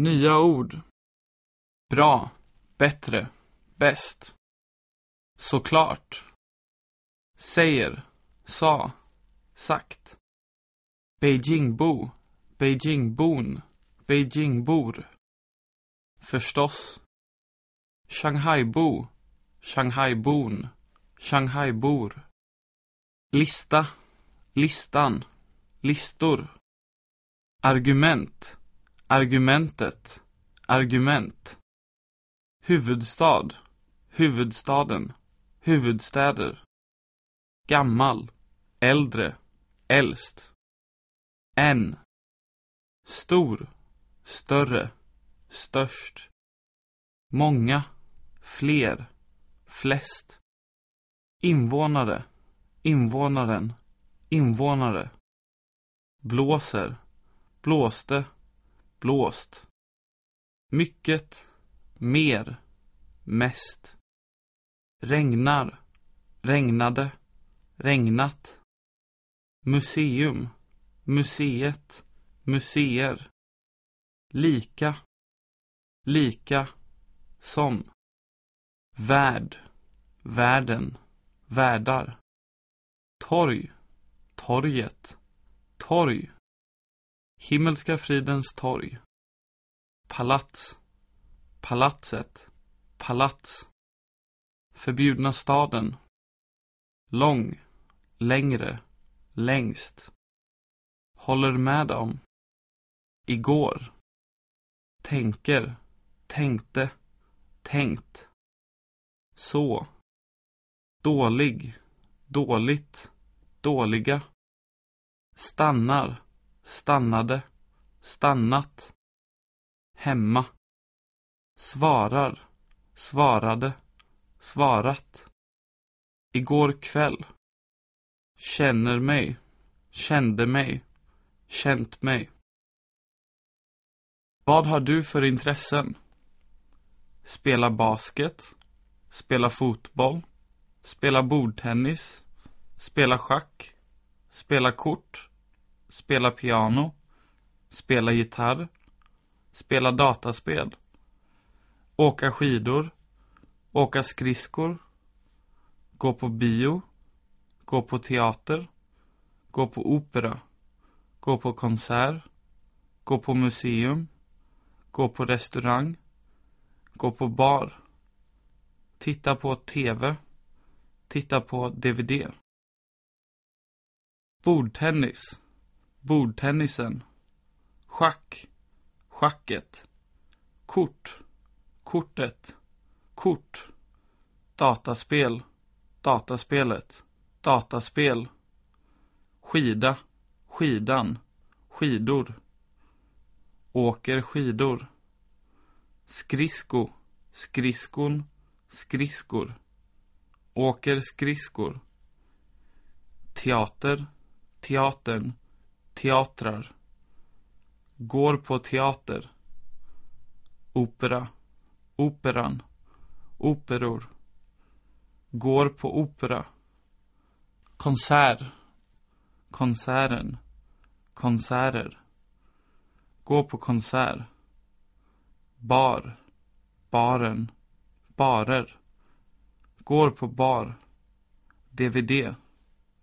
Nya ord. Bra, bättre, bäst. Såklart. Säger, sa, sagt. Beijingbo, Beijingbon, Beijingbor. Förstås. Shanghaibo, Shanghaibon, Shanghaibor. Lista, listan, listor. Argument, argumentet, argument. Huvudstad, huvudstaden, huvudstäder. Gammal, äldre, äldst. En. Stor, större, störst. Många, fler, flest. Invånare, invånaren, invånare. Blåser, blåste, blåst. Mycket, mer, mest. Regnar, regnade, regnat. Museum, museet, museer. Lika, lika, som. Värld, världen, världar. Torg, torget, torg. Himmelska fridens torg. Palats, palatset, palats. Förbjudna staden. Lång, längre, längst. Håller med om. Igår. Tänker, tänkte, tänkt. Så. Dålig, dåligt, dåliga. Stannar, stannade, stannat. Hemma. Svarar, svarade, svarat. Igår kväll. Känner mig, kände mig, känt mig. Vad har du för intressen? Spela basket, spela fotboll, spela bordtennis, spela schack, spela kort, spela piano, spela gitarr, spela dataspel, åka skidor, åka skridskor, gå på bio, gå på teater, gå på opera, gå på konsert, gå på museum, gå på restaurang, gå på bar, titta på TV, titta på DVD. Bordtennis, bordtennisen, schack, schacket, kort, kortet, kort, dataspel, dataspelet, dataspel, skida, skidan, skidor, åker skidor, skridsko, skridskon, skridskor, åker skridskor, teater, teatern, teatrar, går på teater, opera, operan, operor, går på opera, konsert, konserten, konserter, gå på konsert, bar, baren, barer, går på bar, DVD,